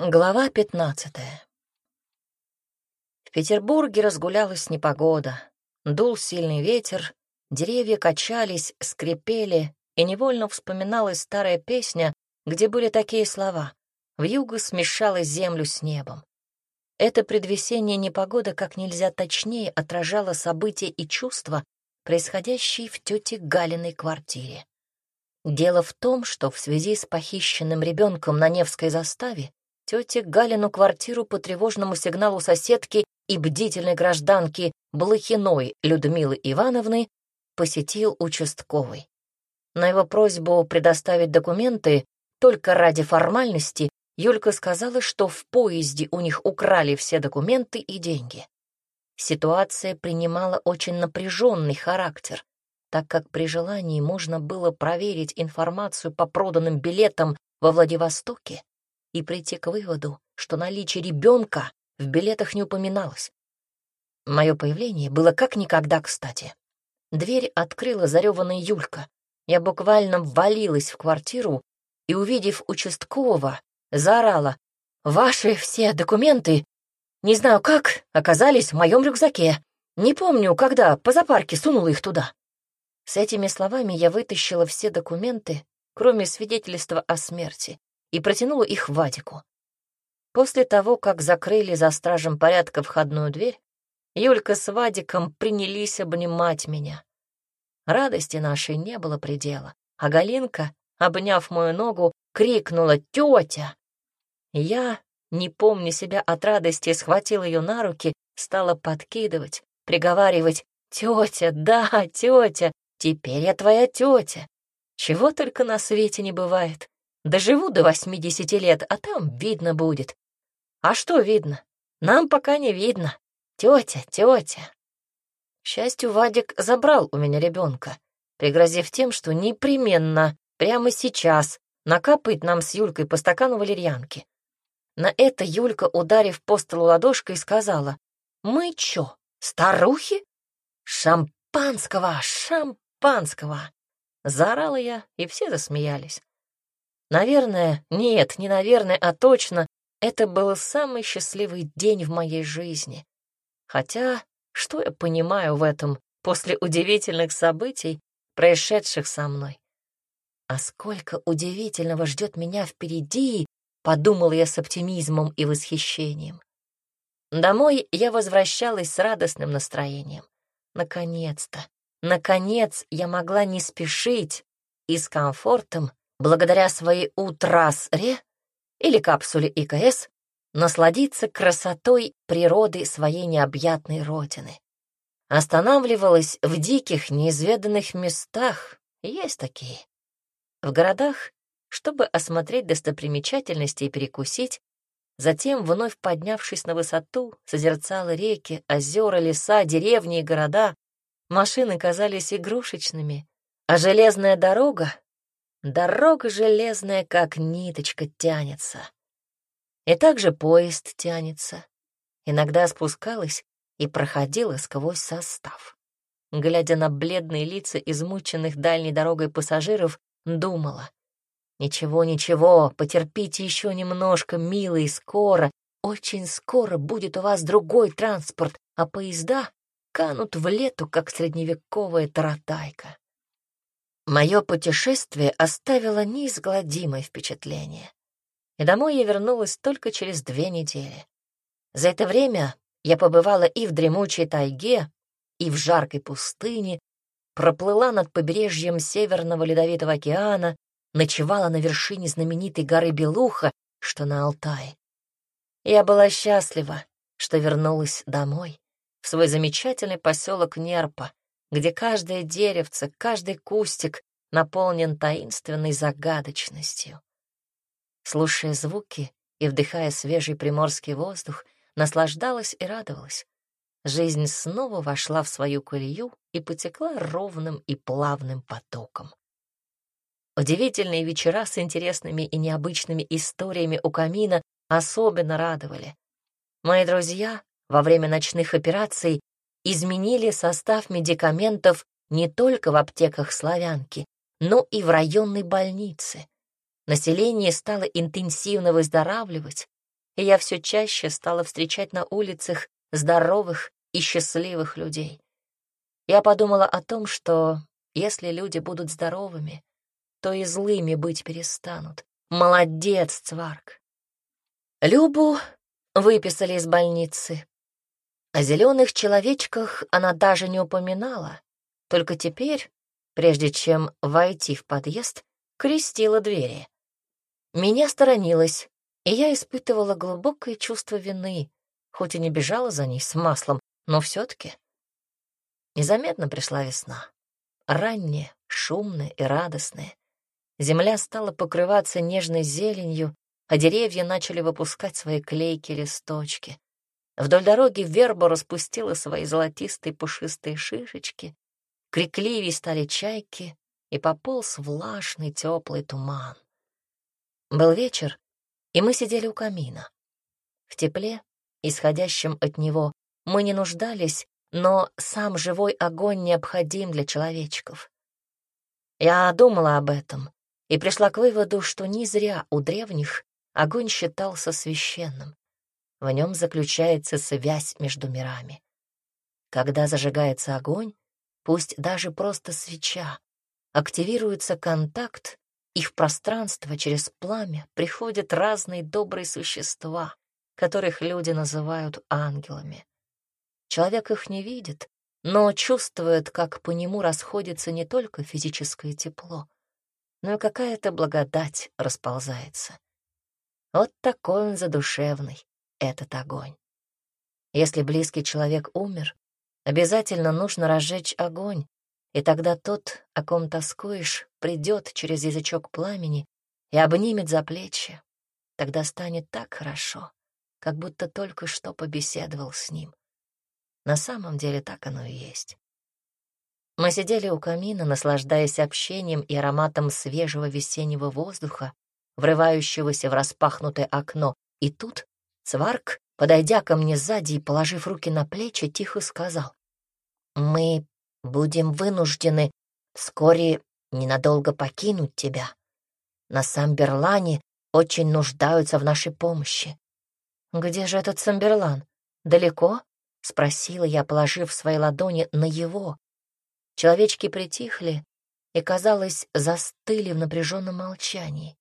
Глава пятнадцатая. В Петербурге разгулялась непогода. Дул сильный ветер, деревья качались, скрипели, и невольно вспоминалась старая песня, где были такие слова «Вьюга смешала землю с небом». Это предвесенняя непогода как нельзя точнее отражала события и чувства, происходящие в тете Галиной квартире. Дело в том, что в связи с похищенным ребенком на Невской заставе Тете Галину квартиру по тревожному сигналу соседки и бдительной гражданки Блохиной Людмилы Ивановны посетил участковый. На его просьбу предоставить документы только ради формальности Юлька сказала, что в поезде у них украли все документы и деньги. Ситуация принимала очень напряженный характер, так как при желании можно было проверить информацию по проданным билетам во Владивостоке и прийти к выводу, что наличие ребенка в билетах не упоминалось. Мое появление было как никогда кстати. Дверь открыла зареванная Юлька. Я буквально ввалилась в квартиру и, увидев участкового, заорала. «Ваши все документы, не знаю как, оказались в моем рюкзаке. Не помню, когда по запарке сунула их туда». С этими словами я вытащила все документы, кроме свидетельства о смерти, и протянула их Вадику. После того, как закрыли за стражем порядка входную дверь, Юлька с Вадиком принялись обнимать меня. Радости нашей не было предела, а Галинка, обняв мою ногу, крикнула «Тетя!». Я, не помня себя от радости, схватил ее на руки, стала подкидывать, приговаривать «Тетя, да, тетя, теперь я твоя тетя». Чего только на свете не бывает. Доживу до восьмидесяти лет, а там видно будет. А что видно? Нам пока не видно. Тетя, тетя. К счастью, Вадик забрал у меня ребенка, пригрозив тем, что непременно, прямо сейчас, накапает нам с Юлькой по стакану валерьянки. На это Юлька, ударив по столу ладошкой, сказала, «Мы чё, старухи? Шампанского, шампанского!» Заорала я, и все засмеялись. Наверное, нет, не наверное, а точно, это был самый счастливый день в моей жизни. Хотя, что я понимаю в этом после удивительных событий, происшедших со мной? А сколько удивительного ждет меня впереди, подумал я с оптимизмом и восхищением. Домой я возвращалась с радостным настроением. Наконец-то, наконец я могла не спешить и с комфортом благодаря своей утрас-ре или капсуле ИКС, насладиться красотой природы своей необъятной родины. Останавливалась в диких, неизведанных местах, есть такие. В городах, чтобы осмотреть достопримечательности и перекусить, затем, вновь поднявшись на высоту, созерцала реки, озера, леса, деревни и города, машины казались игрушечными, а железная дорога Дорога железная, как ниточка, тянется. И также поезд тянется. Иногда спускалась и проходила сквозь состав. Глядя на бледные лица измученных дальней дорогой пассажиров, думала. «Ничего, ничего, потерпите еще немножко, милые, скоро, очень скоро будет у вас другой транспорт, а поезда канут в лету, как средневековая таратайка». Мое путешествие оставило неизгладимое впечатление. И домой я вернулась только через две недели. За это время я побывала и в дремучей тайге, и в жаркой пустыне, проплыла над побережьем Северного Ледовитого океана, ночевала на вершине знаменитой горы Белуха, что на Алтае. Я была счастлива, что вернулась домой, в свой замечательный поселок Нерпа, где каждое деревце, каждый кустик наполнен таинственной загадочностью. Слушая звуки и вдыхая свежий приморский воздух, наслаждалась и радовалась. Жизнь снова вошла в свою колею и потекла ровным и плавным потоком. Удивительные вечера с интересными и необычными историями у камина особенно радовали. Мои друзья во время ночных операций изменили состав медикаментов не только в аптеках славянки, но и в районной больнице. Население стало интенсивно выздоравливать, и я все чаще стала встречать на улицах здоровых и счастливых людей. Я подумала о том, что если люди будут здоровыми, то и злыми быть перестанут. Молодец, Цварк. Любу выписали из больницы. О зеленых человечках она даже не упоминала. Только теперь, прежде чем войти в подъезд, крестила двери. Меня сторонилась, и я испытывала глубокое чувство вины, хоть и не бежала за ней с маслом, но все-таки. Незаметно пришла весна. Ранняя, шумная и радостная. Земля стала покрываться нежной зеленью, а деревья начали выпускать свои клейкие листочки. Вдоль дороги верба распустила свои золотистые пушистые шишечки, крикливей стали чайки, и пополз влажный теплый туман. Был вечер, и мы сидели у камина. В тепле, исходящем от него, мы не нуждались, но сам живой огонь необходим для человечков. Я думала об этом и пришла к выводу, что не зря у древних огонь считался священным. В нем заключается связь между мирами. Когда зажигается огонь, пусть даже просто свеча, активируется контакт и в пространство через пламя приходят разные добрые существа, которых люди называют ангелами. Человек их не видит, но чувствует, как по нему расходится не только физическое тепло, но и какая-то благодать расползается. Вот такой он задушевный, этот огонь. Если близкий человек умер, обязательно нужно разжечь огонь, и тогда тот, о ком тоскуешь, придет через язычок пламени и обнимет за плечи. Тогда станет так хорошо, как будто только что побеседовал с ним. На самом деле так оно и есть. Мы сидели у камина, наслаждаясь общением и ароматом свежего весеннего воздуха, врывающегося в распахнутое окно, и тут Цварк, подойдя ко мне сзади и положив руки на плечи, тихо сказал, «Мы будем вынуждены вскоре ненадолго покинуть тебя. На Самберлане очень нуждаются в нашей помощи. «Где же этот Самберлан? Далеко?» — спросила я, положив свои ладони на его. Человечки притихли и, казалось, застыли в напряженном молчании.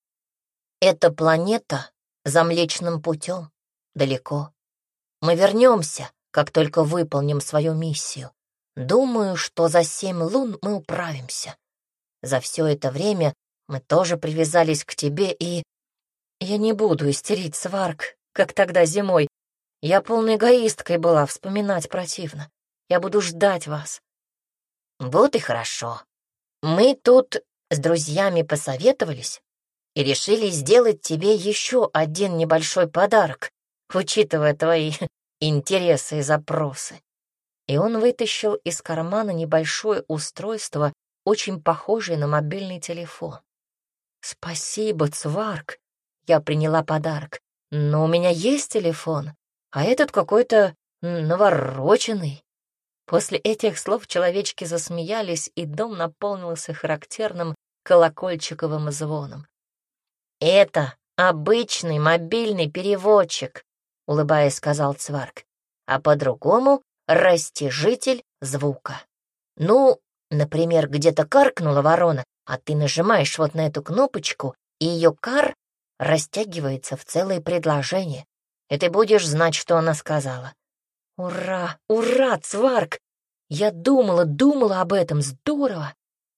«Эта планета за Млечным путем, далеко. Мы вернемся, как только выполним свою миссию. Думаю, что за семь лун мы управимся. За все это время мы тоже привязались к тебе и... Я не буду истерить, Сварк, как тогда зимой. Я полной эгоисткой была, вспоминать противно. Я буду ждать вас. Вот и хорошо. Мы тут с друзьями посоветовались и решили сделать тебе еще один небольшой подарок, учитывая твои интересы и запросы и он вытащил из кармана небольшое устройство, очень похожее на мобильный телефон. «Спасибо, Цварк!» Я приняла подарок. «Но у меня есть телефон, а этот какой-то навороченный». После этих слов человечки засмеялись, и дом наполнился характерным колокольчиковым звоном. «Это обычный мобильный переводчик», — улыбаясь, сказал Цварк. «А по-другому растяжитель звука. Ну, например, где-то каркнула ворона, а ты нажимаешь вот на эту кнопочку, и ее кар растягивается в целое предложение, и ты будешь знать, что она сказала. Ура, ура, Цварк! Я думала, думала об этом, здорово!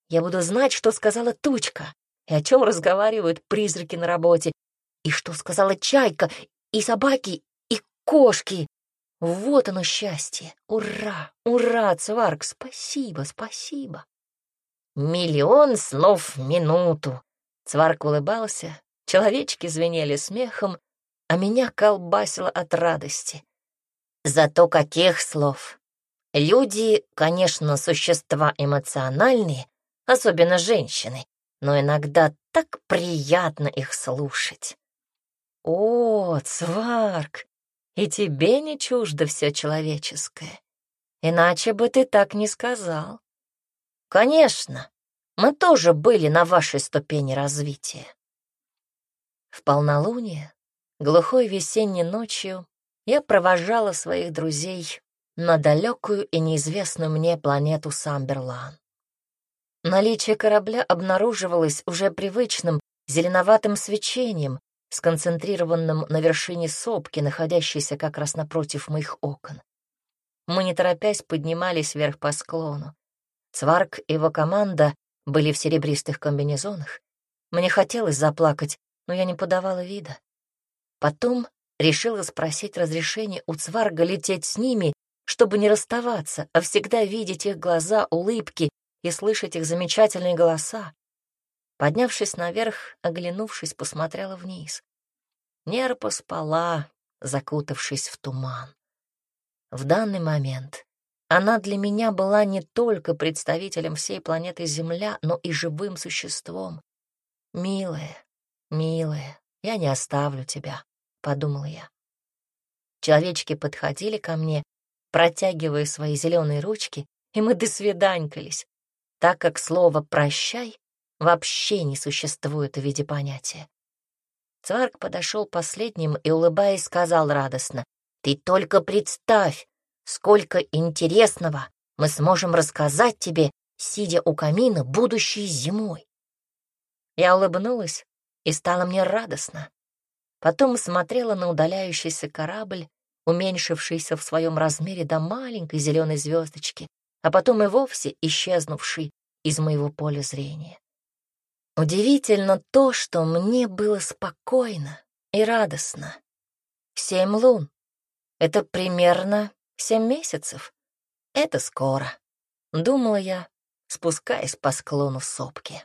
Я буду знать, что сказала тучка, и о чем разговаривают призраки на работе, и что сказала чайка, и собаки, кошки, вот оно счастье! Ура! Ура, Цварк! Спасибо, спасибо! Миллион слов в минуту! Цварк улыбался, человечки звенели смехом, а меня колбасило от радости. Зато каких слов! Люди, конечно, существа эмоциональные, особенно женщины, но иногда так приятно их слушать. О, Цварк, и тебе не чуждо все человеческое. Иначе бы ты так не сказал. Конечно, мы тоже были на вашей ступени развития. В полнолуние, глухой весенней ночью я провожала своих друзей на далекую и неизвестную мне планету Самберлан. Наличие корабля обнаруживалось уже привычным зеленоватым свечением, сконцентрированным на вершине сопки, находящейся как раз напротив моих окон. Мы, не торопясь, поднимались вверх по склону. Цварк и его команда были в серебристых комбинезонах. Мне хотелось заплакать, но я не подавала вида. Потом решила спросить разрешения у Цварга лететь с ними, чтобы не расставаться, а всегда видеть их глаза, улыбки и слышать их замечательные голоса. Поднявшись наверх, оглянувшись, посмотрела вниз. Нерпа спала, закутавшись в туман. В данный момент она для меня была не только представителем всей планеты Земля, но и живым существом. «Милая, милая, я не оставлю тебя», — подумала я. Человечки подходили ко мне, протягивая свои зеленые ручки, и мы досвиданькались, так как слово «прощай» вообще не существует в виде понятия. Цварк подошел последним и, улыбаясь, сказал радостно, «Ты только представь, Сколько интересного мы сможем рассказать тебе, сидя у камина будущей зимой. Я улыбнулась, и стало мне радостно. Потом смотрела на удаляющийся корабль, уменьшившийся в своем размере до маленькой зеленой звездочки, а потом и вовсе исчезнувший из моего поля зрения. Удивительно то, что мне было спокойно и радостно. Семь лун — это примерно Семь месяцев? Это скоро, думала я, спускаясь по склону сопки.